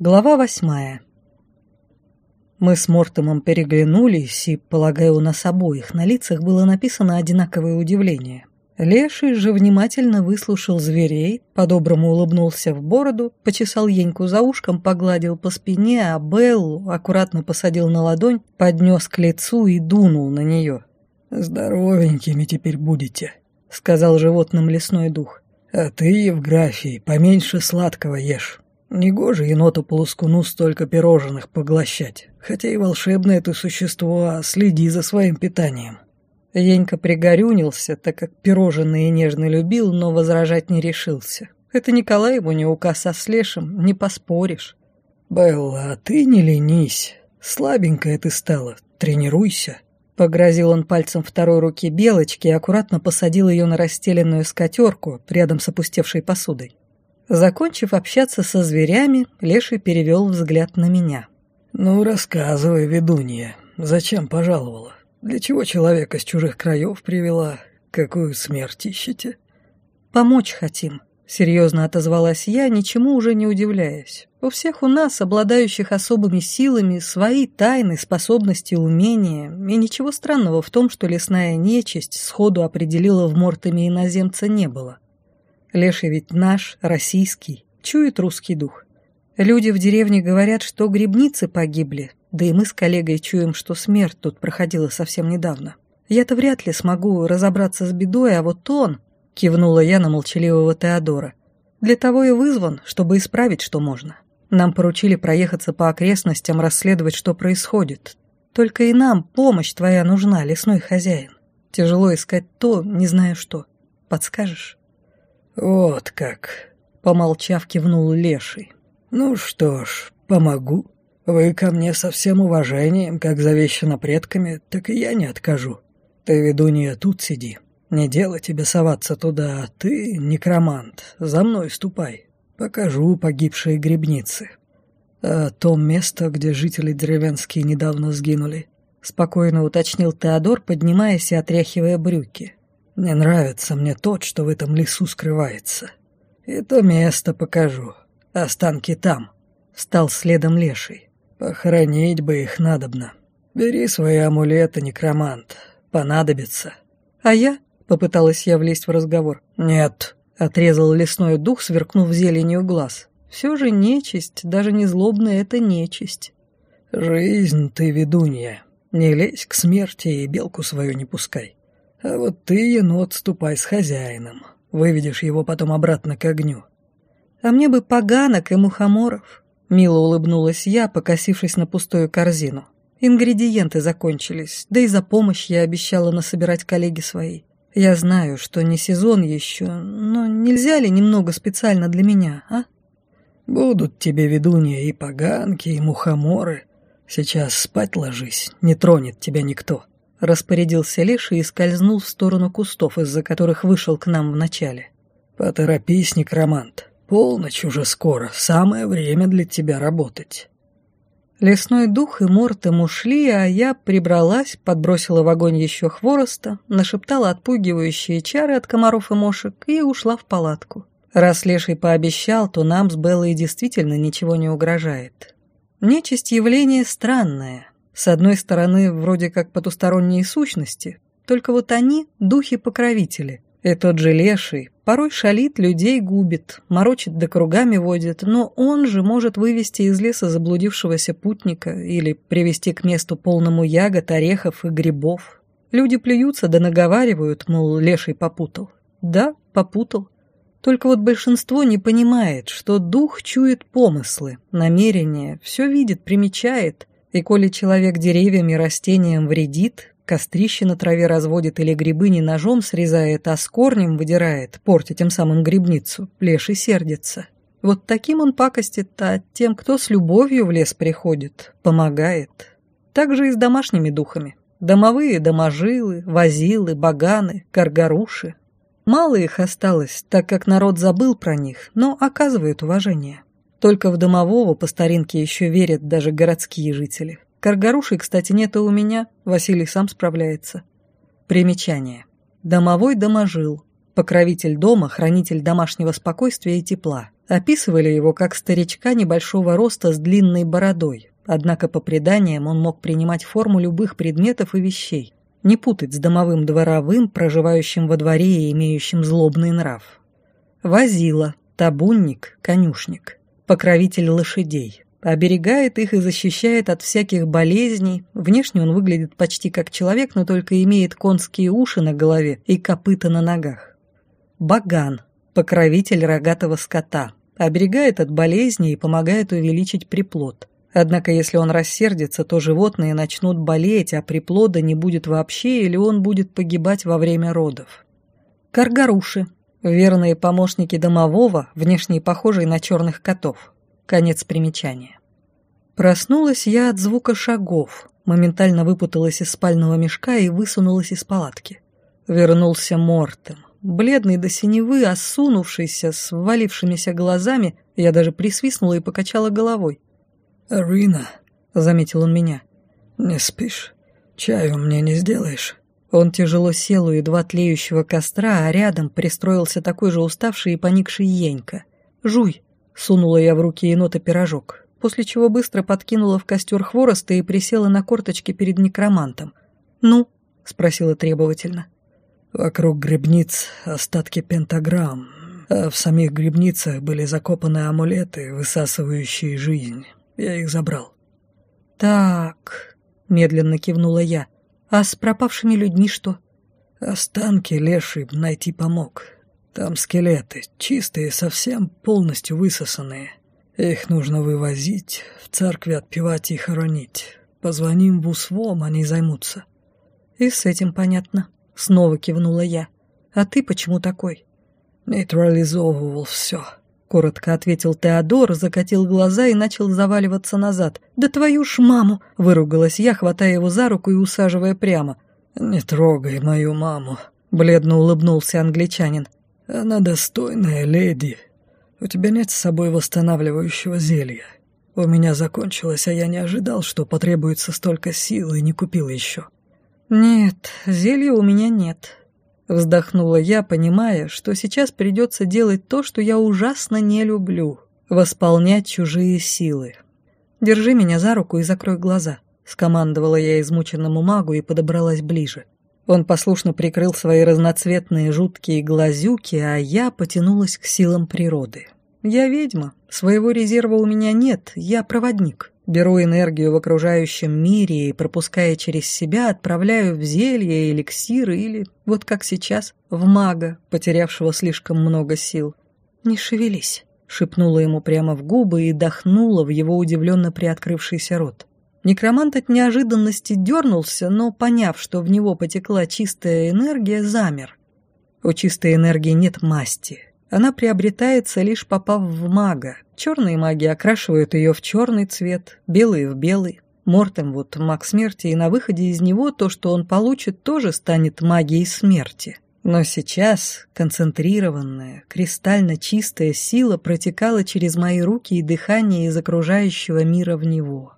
Глава восьмая. Мы с Мортомом переглянулись, и, полагаю, у нас обоих на лицах было написано одинаковое удивление. Леший же внимательно выслушал зверей, по-доброму улыбнулся в бороду, почесал Еньку за ушком, погладил по спине, а Беллу аккуратно посадил на ладонь, поднес к лицу и дунул на нее. «Здоровенькими теперь будете», — сказал животным лесной дух. «А ты, Евграфий, поменьше сладкого ешь». Негоже еноту-полускуну столько пирожных поглощать, хотя и волшебное ты существо, а следи за своим питанием. Енька пригорюнился, так как пирожные нежно любил, но возражать не решился. Это Николай его не указ со слешем, не поспоришь. «Белла, а ты не ленись. Слабенькая ты стала, тренируйся». Погрозил он пальцем второй руки Белочки и аккуратно посадил ее на расстеленную скатерку рядом с опустевшей посудой. Закончив общаться со зверями, Леший перевел взгляд на меня. «Ну, рассказывай, ведунья, зачем пожаловала? Для чего человека с чужих краев привела? Какую смерть ищете?» «Помочь хотим», — серьезно отозвалась я, ничему уже не удивляясь. «У всех у нас, обладающих особыми силами, свои тайны, способности, умения, и ничего странного в том, что лесная нечисть сходу определила в Мортами иноземца не было». Леший ведь наш, российский, чует русский дух. Люди в деревне говорят, что грибницы погибли, да и мы с коллегой чуем, что смерть тут проходила совсем недавно. Я-то вряд ли смогу разобраться с бедой, а вот он, кивнула я на молчаливого Теодора, для того и вызван, чтобы исправить, что можно. Нам поручили проехаться по окрестностям, расследовать, что происходит. Только и нам помощь твоя нужна, лесной хозяин. Тяжело искать то, не знаю что. Подскажешь? «Вот как», — помолчав, кивнул Леший. «Ну что ж, помогу. Вы ко мне со всем уважением, как завещано предками, так и я не откажу. Ты, ведунья, тут сиди. Не дело тебе соваться туда, а ты, некромант, за мной ступай. Покажу погибшие грибницы. А то место, где жители деревенские недавно сгинули, спокойно уточнил Теодор, поднимаясь и отряхивая брюки. Не нравится мне тот, что в этом лесу скрывается. И то место покажу. Останки там. Стал следом леший. Похоронить бы их надобно. Бери свои амулеты, некромант. Понадобится. А я? Попыталась я влезть в разговор. Нет. Отрезал лесной дух, сверкнув зеленью глаз. Все же нечисть, даже не злобная, это нечисть. Жизнь ты, ведунья. Не лезь к смерти и белку свою не пускай. А вот ты, енот, ступай с хозяином. Выведешь его потом обратно к огню. А мне бы поганок и мухоморов. Мило улыбнулась я, покосившись на пустую корзину. Ингредиенты закончились, да и за помощь я обещала насобирать коллеги свои. Я знаю, что не сезон еще, но нельзя ли немного специально для меня, а? Будут тебе, ведунья, и поганки, и мухоморы. Сейчас спать ложись, не тронет тебя никто. Распорядился Леший и скользнул в сторону кустов, из-за которых вышел к нам вначале. «Поторопись, некромант. Полночь уже скоро. Самое время для тебя работать». Лесной дух и Мортем ушли, а я прибралась, подбросила в огонь еще хвороста, нашептала отпугивающие чары от комаров и мошек и ушла в палатку. Раз Леший пообещал, то нам с Беллой действительно ничего не угрожает. Нечисть явление странное, с одной стороны, вроде как потусторонние сущности, только вот они — духи-покровители. И тот же леший порой шалит, людей губит, морочит да кругами водит, но он же может вывести из леса заблудившегося путника или привести к месту полному ягод, орехов и грибов. Люди плюются да наговаривают, мол, леший попутал. Да, попутал. Только вот большинство не понимает, что дух чует помыслы, намерения, все видит, примечает, и коли человек деревьям и растениям вредит, кострище на траве разводит или грибы не ножом срезает, а с корнем выдирает, портя тем самым грибницу, леший сердится. Вот таким он пакостит а тем, кто с любовью в лес приходит, помогает. Так же и с домашними духами. Домовые доможилы, возилы, баганы, каргаруши. Мало их осталось, так как народ забыл про них, но оказывает уважение. Только в домового по старинке еще верят даже городские жители. Каргарушей, кстати, нет и у меня, Василий сам справляется. Примечание. Домовой доможил. Покровитель дома, хранитель домашнего спокойствия и тепла. Описывали его как старичка небольшого роста с длинной бородой, однако по преданиям он мог принимать форму любых предметов и вещей, не путать с домовым дворовым, проживающим во дворе и имеющим злобный нрав. Возила, табунник, конюшник, покровитель лошадей. Оберегает их и защищает от всяких болезней. Внешне он выглядит почти как человек, но только имеет конские уши на голове и копыта на ногах. Баган, покровитель рогатого скота, оберегает от болезней и помогает увеличить приплод. Однако если он рассердится, то животные начнут болеть, а приплода не будет вообще или он будет погибать во время родов. Каргаруши, верные помощники домового, внешне похожие на черных котов. Конец примечания. Проснулась я от звука шагов, моментально выпуталась из спального мешка и высунулась из палатки. Вернулся Мортем. Бледный до синевы, осунувшийся, с ввалившимися глазами, я даже присвистнула и покачала головой. «Рина», — заметил он меня, — «не спишь? Чаю мне не сделаешь?» Он тяжело сел у едва тлеющего костра, а рядом пристроился такой же уставший и поникший Енька. «Жуй», — сунула я в руки енота пирожок, после чего быстро подкинула в костер хвороста и присела на корточки перед некромантом. «Ну?» — спросила требовательно. Вокруг грибниц остатки пентаграмм, а в самих грибницах были закопаны амулеты, высасывающие жизнь. Я их забрал. «Так», — медленно кивнула я, — «а с пропавшими людьми что?» «Останки леший найти помог. Там скелеты, чистые, совсем полностью высосанные. Их нужно вывозить, в церкви отпевать и хоронить. Позвоним в УСВОМ, они займутся». «И с этим понятно», Снова кивнула я. «А ты почему такой?» «Нейтрализовывал все», — коротко ответил Теодор, закатил глаза и начал заваливаться назад. «Да твою ж маму!» — выругалась я, хватая его за руку и усаживая прямо. «Не трогай мою маму», — бледно улыбнулся англичанин. «Она достойная леди. У тебя нет с собой восстанавливающего зелья. У меня закончилось, а я не ожидал, что потребуется столько сил и не купил еще». «Нет, зелья у меня нет», — вздохнула я, понимая, что сейчас придется делать то, что я ужасно не люблю — восполнять чужие силы. «Держи меня за руку и закрой глаза», — скомандовала я измученному магу и подобралась ближе. Он послушно прикрыл свои разноцветные жуткие глазюки, а я потянулась к силам природы. «Я ведьма, своего резерва у меня нет, я проводник». Беру энергию в окружающем мире и, пропуская через себя, отправляю в зелье, эликсиры или, вот как сейчас, в мага, потерявшего слишком много сил. «Не шевелись», — шепнула ему прямо в губы и дохнула в его удивленно приоткрывшийся рот. Некромант от неожиданности дернулся, но, поняв, что в него потекла чистая энергия, замер. У чистой энергии нет масти, она приобретается, лишь попав в мага. Черные маги окрашивают ее в черный цвет, белые в белый. Мортем вот маг смерти, и на выходе из него то, что он получит, тоже станет магией смерти. Но сейчас концентрированная, кристально чистая сила протекала через мои руки и дыхание из окружающего мира в него.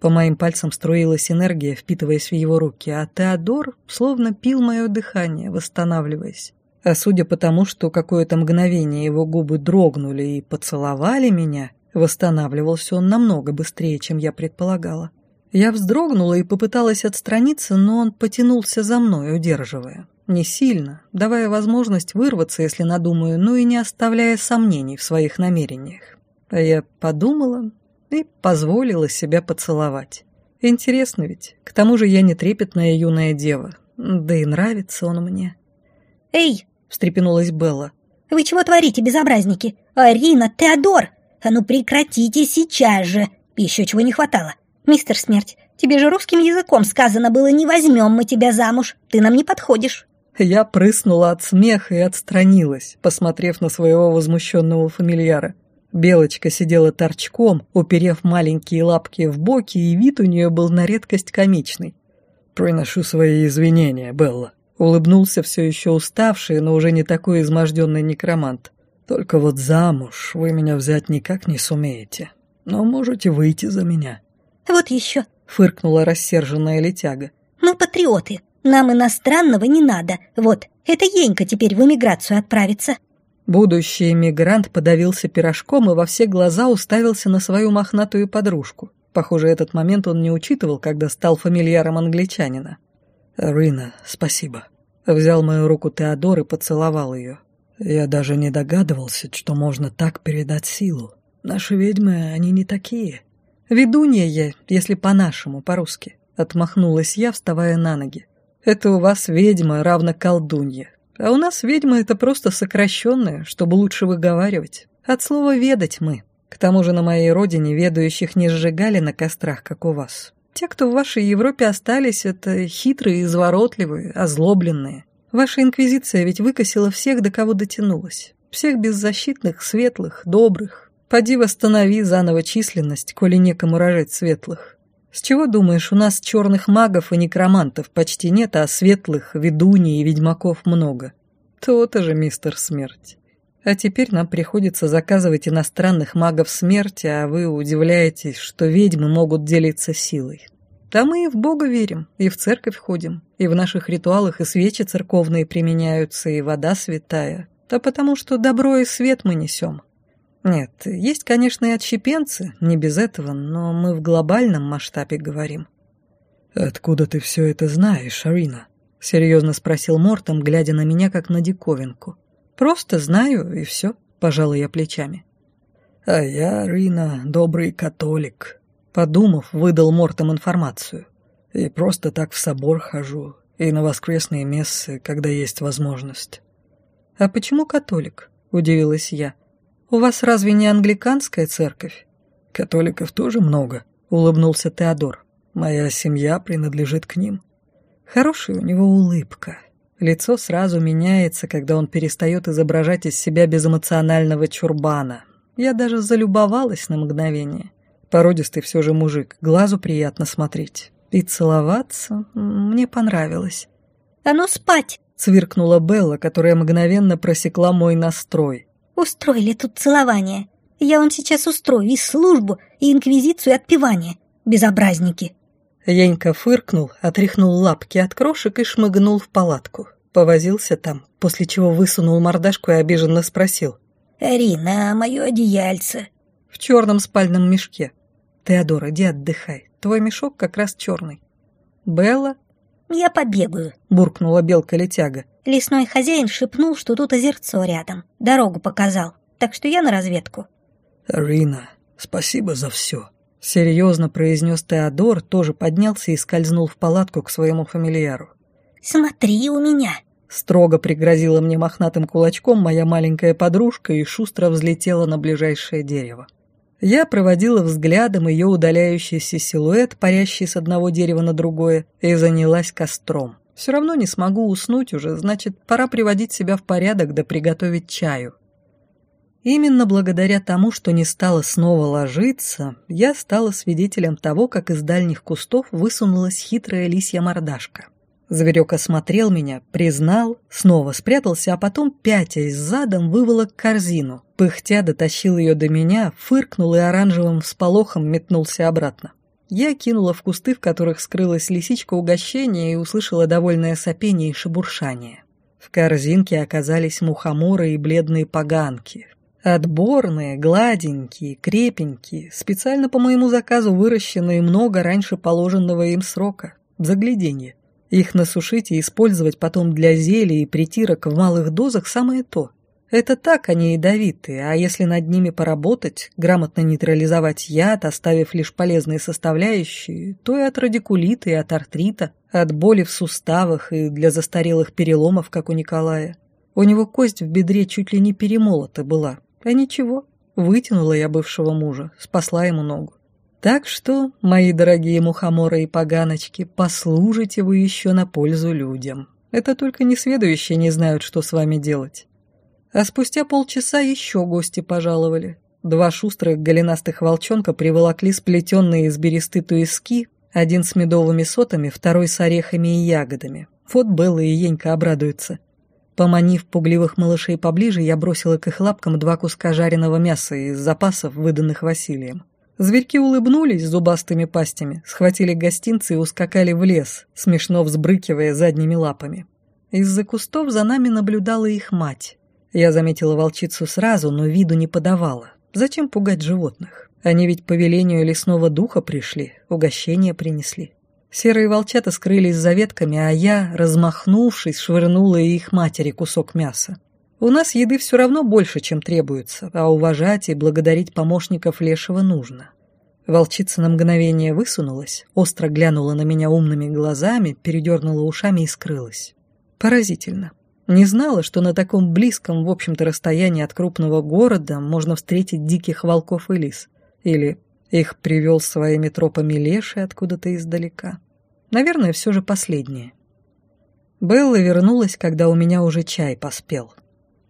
По моим пальцам струилась энергия, впитываясь в его руки, а Теодор словно пил мое дыхание, восстанавливаясь. А судя по тому, что какое-то мгновение его губы дрогнули и поцеловали меня, восстанавливался он намного быстрее, чем я предполагала. Я вздрогнула и попыталась отстраниться, но он потянулся за мной, удерживая. Не сильно, давая возможность вырваться, если надумаю, но и не оставляя сомнений в своих намерениях. А я подумала и позволила себя поцеловать. Интересно ведь, к тому же я не трепетная юная дева, да и нравится он мне. «Эй!» — встрепенулась Белла. «Вы чего творите, безобразники? Арина, Теодор! А ну прекратите сейчас же! Еще чего не хватало. Мистер Смерть, тебе же русским языком сказано было «не возьмем мы тебя замуж, ты нам не подходишь». Я прыснула от смеха и отстранилась, посмотрев на своего возмущенного фамильяра. Белочка сидела торчком, уперев маленькие лапки в боки, и вид у нее был на редкость комичный. «Приношу свои извинения, Белла», Улыбнулся все еще уставший, но уже не такой изможденный некромант. «Только вот замуж вы меня взять никак не сумеете. Но можете выйти за меня». «Вот еще», — фыркнула рассерженная летяга. «Мы патриоты. Нам иностранного не надо. Вот, эта Енька теперь в эмиграцию отправится». Будущий эмигрант подавился пирожком и во все глаза уставился на свою мохнатую подружку. Похоже, этот момент он не учитывал, когда стал фамильяром англичанина. «Рина, спасибо». Взял мою руку Теодор и поцеловал ее. Я даже не догадывался, что можно так передать силу. Наши ведьмы, они не такие. «Ведунья я, если по-нашему, по-русски», — отмахнулась я, вставая на ноги. «Это у вас ведьма равно колдунья. А у нас ведьма — это просто сокращенное, чтобы лучше выговаривать. От слова «ведать» мы. К тому же на моей родине ведающих не сжигали на кострах, как у вас. Те, кто в вашей Европе остались, это хитрые, изворотливые, озлобленные. Ваша инквизиция ведь выкосила всех, до кого дотянулась. Всех беззащитных, светлых, добрых. Поди восстанови заново численность, коли некому рожать светлых. С чего думаешь, у нас черных магов и некромантов почти нет, а светлых, ведуней и ведьмаков много? То-то же, мистер Смерть. А теперь нам приходится заказывать иностранных магов смерти, а вы удивляетесь, что ведьмы могут делиться силой. Да мы и в Бога верим, и в церковь ходим, и в наших ритуалах и свечи церковные применяются, и вода святая. Да потому что добро и свет мы несем. Нет, есть, конечно, и отщепенцы, не без этого, но мы в глобальном масштабе говорим. «Откуда ты все это знаешь, Арина?» — серьезно спросил Мортом, глядя на меня, как на диковинку. «Просто знаю, и все», — пожала я плечами. «А я, Арина, добрый католик», — подумав, выдал Мортом информацию. «И просто так в собор хожу, и на воскресные мессы, когда есть возможность». «А почему католик?» — удивилась я. «У вас разве не англиканская церковь?» «Католиков тоже много», — улыбнулся Теодор. «Моя семья принадлежит к ним». Хорошая у него улыбка. Лицо сразу меняется, когда он перестает изображать из себя безэмоционального чурбана. Я даже залюбовалась на мгновение. Породистый все же мужик, глазу приятно смотреть. И целоваться мне понравилось. «А ну спать!» — сверкнула Белла, которая мгновенно просекла мой настрой. Устроили тут целование. Я вам сейчас устрою и службу, и инквизицию, и отпевание. Безобразники. Янька фыркнул, отряхнул лапки от крошек и шмыгнул в палатку. Повозился там, после чего высунул мордашку и обиженно спросил. «Рина, мое одеяльце». «В черном спальном мешке. Теодор, иди отдыхай. Твой мешок как раз черный». «Белла?» «Я побегаю», — буркнула белка-летяга. Лесной хозяин шепнул, что тут озерцо рядом. Дорогу показал. Так что я на разведку. «Рина, спасибо за все», — серьезно произнес Теодор, тоже поднялся и скользнул в палатку к своему фамильяру. «Смотри у меня!» Строго пригрозила мне мохнатым кулачком моя маленькая подружка и шустро взлетела на ближайшее дерево. Я проводила взглядом ее удаляющийся силуэт, парящий с одного дерева на другое, и занялась костром. Все равно не смогу уснуть уже, значит, пора приводить себя в порядок да приготовить чаю. Именно благодаря тому, что не стала снова ложиться, я стала свидетелем того, как из дальних кустов высунулась хитрая лисья мордашка. Зверек осмотрел меня, признал, снова спрятался, а потом, пятясь задом, выволок корзину. Пыхтя дотащил ее до меня, фыркнул и оранжевым всполохом метнулся обратно. Я кинула в кусты, в которых скрылась лисичка угощения, и услышала довольное сопение и шебуршание. В корзинке оказались мухоморы и бледные поганки. Отборные, гладенькие, крепенькие, специально по моему заказу выращенные много раньше положенного им срока. Загляденье. Их насушить и использовать потом для зелий и притирок в малых дозах самое то. Это так они ядовитые, а если над ними поработать, грамотно нейтрализовать яд, оставив лишь полезные составляющие, то и от радикулита, и от артрита, от боли в суставах и для застарелых переломов, как у Николая. У него кость в бедре чуть ли не перемолота была. А ничего, вытянула я бывшего мужа, спасла ему ногу. Так что, мои дорогие мухоморы и поганочки, послужите вы еще на пользу людям. Это только несведущие не знают, что с вами делать. А спустя полчаса еще гости пожаловали. Два шустрых голенастых волчонка приволокли сплетенные из бересты туиски, один с медовыми сотами, второй с орехами и ягодами. Вот Белла и Енька обрадуются. Поманив пугливых малышей поближе, я бросила к их лапкам два куска жареного мяса из запасов, выданных Василием. Зверьки улыбнулись зубастыми пастями, схватили гостинцы и ускакали в лес, смешно взбрыкивая задними лапами. Из-за кустов за нами наблюдала их мать. Я заметила волчицу сразу, но виду не подавала. Зачем пугать животных? Они ведь по велению лесного духа пришли, угощение принесли. Серые волчата скрылись за ветками, а я, размахнувшись, швырнула их матери кусок мяса. У нас еды все равно больше, чем требуется, а уважать и благодарить помощников лешего нужно. Волчица на мгновение высунулась, остро глянула на меня умными глазами, передернула ушами и скрылась. Поразительно. Не знала, что на таком близком, в общем-то, расстоянии от крупного города можно встретить диких волков и лис. Или их привел своими тропами леший откуда-то издалека. Наверное, все же последнее. Белла вернулась, когда у меня уже чай поспел.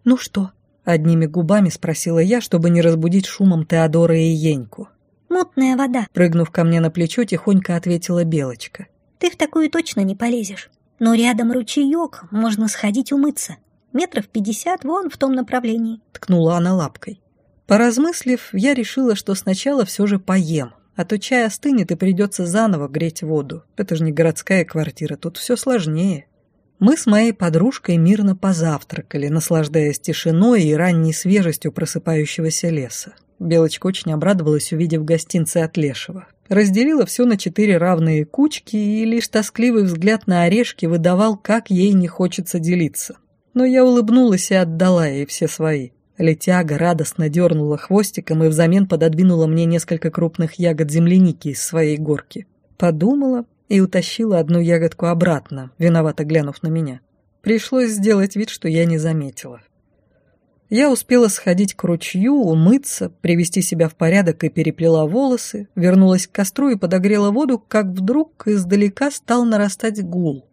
«Ну что?» — одними губами спросила я, чтобы не разбудить шумом Теодора и Еньку. «Мутная вода», — прыгнув ко мне на плечо, тихонько ответила Белочка. «Ты в такую точно не полезешь. Но рядом ручеек, можно сходить умыться. Метров пятьдесят вон в том направлении», — ткнула она лапкой. Поразмыслив, я решила, что сначала все же поем, а то чай остынет и придется заново греть воду. Это же не городская квартира, тут все сложнее. Мы с моей подружкой мирно позавтракали, наслаждаясь тишиной и ранней свежестью просыпающегося леса. Белочка очень обрадовалась, увидев гостинцы от Лешего. Разделила все на четыре равные кучки, и лишь тоскливый взгляд на орешки выдавал, как ей не хочется делиться. Но я улыбнулась и отдала ей все свои. Летяга радостно дернула хвостиком и взамен пододвинула мне несколько крупных ягод земляники из своей горки. Подумала, и утащила одну ягодку обратно, виновато глянув на меня. Пришлось сделать вид, что я не заметила. Я успела сходить к ручью, умыться, привести себя в порядок и переплела волосы, вернулась к костру и подогрела воду, как вдруг издалека стал нарастать гул.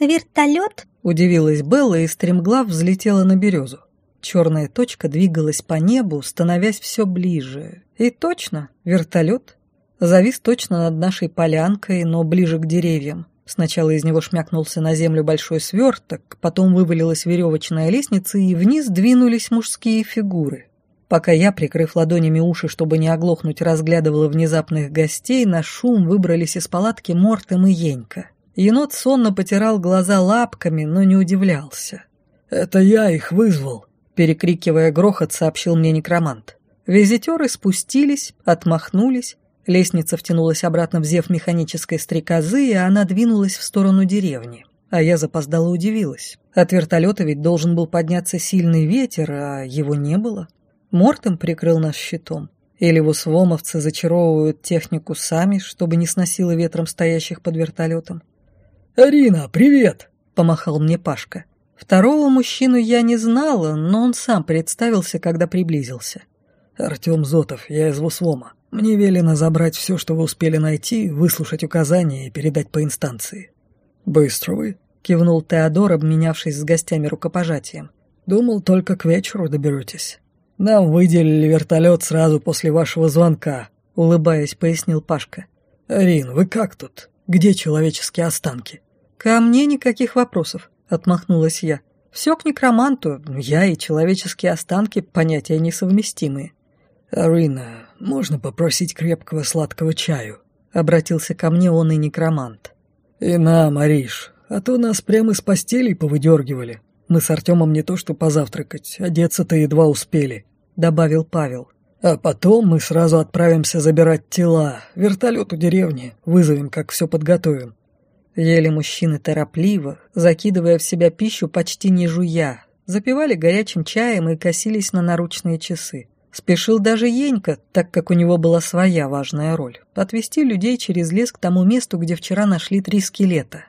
«Вертолет?» — удивилась Белла и стремглав взлетела на березу. Черная точка двигалась по небу, становясь все ближе. И точно, вертолет завис точно над нашей полянкой, но ближе к деревьям. Сначала из него шмякнулся на землю большой сверток, потом вывалилась веревочная лестница, и вниз двинулись мужские фигуры. Пока я, прикрыв ладонями уши, чтобы не оглохнуть, разглядывала внезапных гостей, на шум выбрались из палатки Мортем и Енька. Енот сонно потирал глаза лапками, но не удивлялся. «Это я их вызвал», — перекрикивая грохот, сообщил мне некромант. Визитеры спустились, отмахнулись, Лестница втянулась обратно в зев механической стрекозы, и она двинулась в сторону деревни. А я запоздала удивилась. От вертолета ведь должен был подняться сильный ветер, а его не было. Мортом прикрыл нас щитом. Или вусвомовцы зачаровывают технику сами, чтобы не сносило ветром стоящих под вертолетом. «Арина, привет!» — помахал мне Пашка. Второго мужчину я не знала, но он сам представился, когда приблизился. «Артем Зотов, я из Вусвома. Мне велено забрать все, что вы успели найти, выслушать указания и передать по инстанции». «Быстро вы», — кивнул Теодор, обменявшись с гостями рукопожатием. «Думал, только к вечеру доберетесь. Нам выделили вертолет сразу после вашего звонка», — улыбаясь, пояснил Пашка. «Арин, вы как тут? Где человеческие останки?» «Ко мне никаких вопросов», — отмахнулась я. «Все к некроманту. Я и человеческие останки — понятия несовместимые». «Арина, можно попросить крепкого сладкого чаю?» — обратился ко мне он и некромант. «И на, Мариш, а то нас прямо из постелей повыдергивали. Мы с Артемом не то что позавтракать, одеться-то едва успели», — добавил Павел. «А потом мы сразу отправимся забирать тела. Вертолет у деревни. Вызовем, как все подготовим». Ели мужчины торопливо, закидывая в себя пищу почти не жуя, запивали горячим чаем и косились на наручные часы. Спешил даже Енька, так как у него была своя важная роль – отвести людей через лес к тому месту, где вчера нашли три скелета.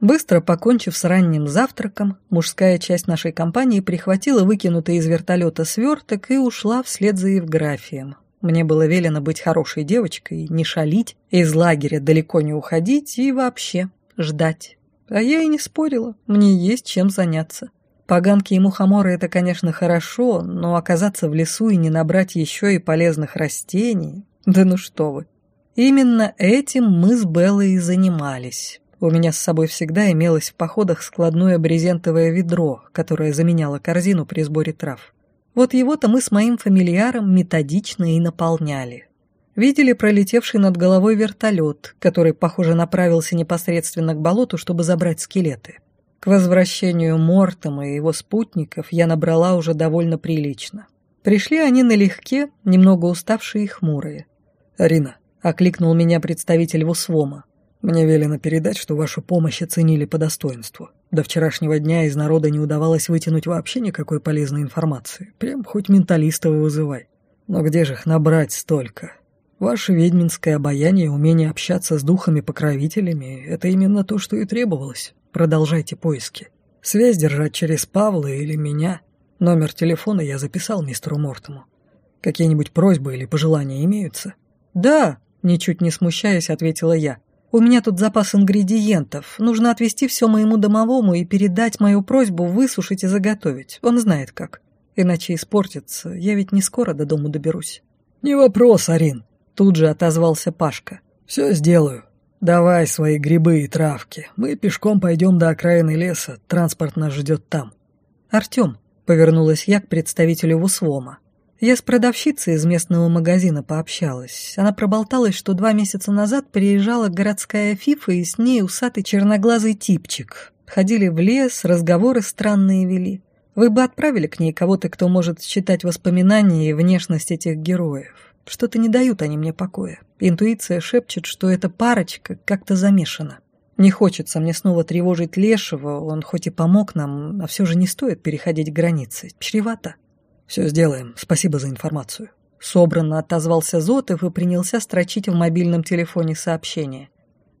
Быстро покончив с ранним завтраком, мужская часть нашей компании прихватила выкинутый из вертолета сверток и ушла вслед за Евграфием. Мне было велено быть хорошей девочкой, не шалить, из лагеря далеко не уходить и вообще ждать. А я и не спорила, мне есть чем заняться. Поганки и мухоморы – это, конечно, хорошо, но оказаться в лесу и не набрать еще и полезных растений – да ну что вы. Именно этим мы с Беллой и занимались. У меня с собой всегда имелось в походах складное брезентовое ведро, которое заменяло корзину при сборе трав. Вот его-то мы с моим фамильяром методично и наполняли. Видели пролетевший над головой вертолет, который, похоже, направился непосредственно к болоту, чтобы забрать скелеты. К возвращению Мортома и его спутников я набрала уже довольно прилично. Пришли они налегке, немного уставшие и хмурые. «Арина», — окликнул меня представитель ВУСВОМа, «мне велено передать, что вашу помощь оценили по достоинству. До вчерашнего дня из народа не удавалось вытянуть вообще никакой полезной информации. Прям хоть менталистов вызывай. Но где же их набрать столько? Ваше ведьминское обаяние и умение общаться с духами-покровителями — это именно то, что и требовалось. Продолжайте поиски. Связь держать через Павла или меня. Номер телефона я записал мистеру Мортому. Какие-нибудь просьбы или пожелания имеются? «Да», — ничуть не смущаясь, ответила я. «У меня тут запас ингредиентов. Нужно отвезти все моему домовому и передать мою просьбу высушить и заготовить. Он знает как. Иначе испортится. Я ведь не скоро до дому доберусь». «Не вопрос, Арин», Тут же отозвался Пашка. «Все сделаю. Давай свои грибы и травки. Мы пешком пойдем до окраины леса. Транспорт нас ждет там». «Артем», — повернулась я к представителю ВУСВОМа. «Я с продавщицей из местного магазина пообщалась. Она проболталась, что два месяца назад приезжала городская фифа и с ней усатый черноглазый типчик. Ходили в лес, разговоры странные вели. Вы бы отправили к ней кого-то, кто может читать воспоминания и внешность этих героев. Что-то не дают они мне покоя. Интуиция шепчет, что эта парочка как-то замешана. Не хочется мне снова тревожить Лешего, он хоть и помог нам, а все же не стоит переходить границы. Чревато. Все сделаем, спасибо за информацию. Собранно отозвался Зотов и принялся строчить в мобильном телефоне сообщение.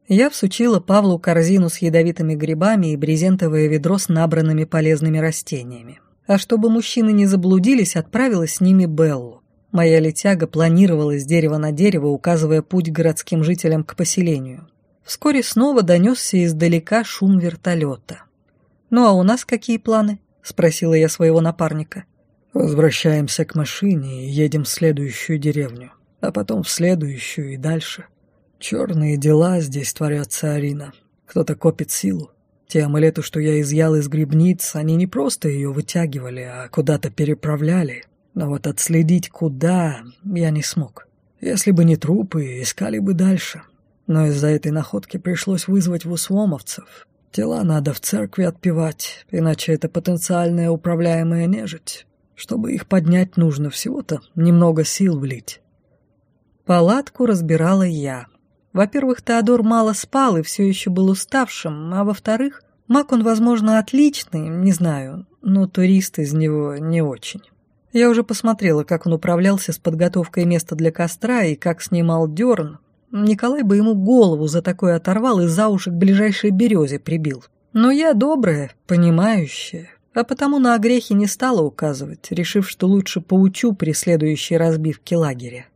Я всучила Павлу корзину с ядовитыми грибами и брезентовое ведро с набранными полезными растениями. А чтобы мужчины не заблудились, отправила с ними Беллу. Моя летяга планировала с дерева на дерево, указывая путь городским жителям к поселению. Вскоре снова донесся издалека шум вертолета. «Ну а у нас какие планы?» — спросила я своего напарника. «Возвращаемся к машине и едем в следующую деревню, а потом в следующую и дальше. Черные дела здесь творятся, Арина. Кто-то копит силу. Те амулеты, что я изъял из грибниц, они не просто ее вытягивали, а куда-то переправляли, но вот отследить куда я не смог. Если бы не трупы, искали бы дальше. Но из-за этой находки пришлось вызвать вусвомовцев. Тела надо в церкви отпевать, иначе это потенциальная управляемая нежить. Чтобы их поднять, нужно всего-то немного сил влить. Палатку разбирала я. Во-первых, Теодор мало спал и все еще был уставшим, а во-вторых, маг он, возможно, отличный, не знаю, но турист из него не очень. Я уже посмотрела, как он управлялся с подготовкой места для костра и как снимал дерн. Николай бы ему голову за такое оторвал и за уши к ближайшей березе прибил. Но я добрая, понимающая, а потому на огрехи не стала указывать, решив, что лучше поучу при следующей разбивке лагеря.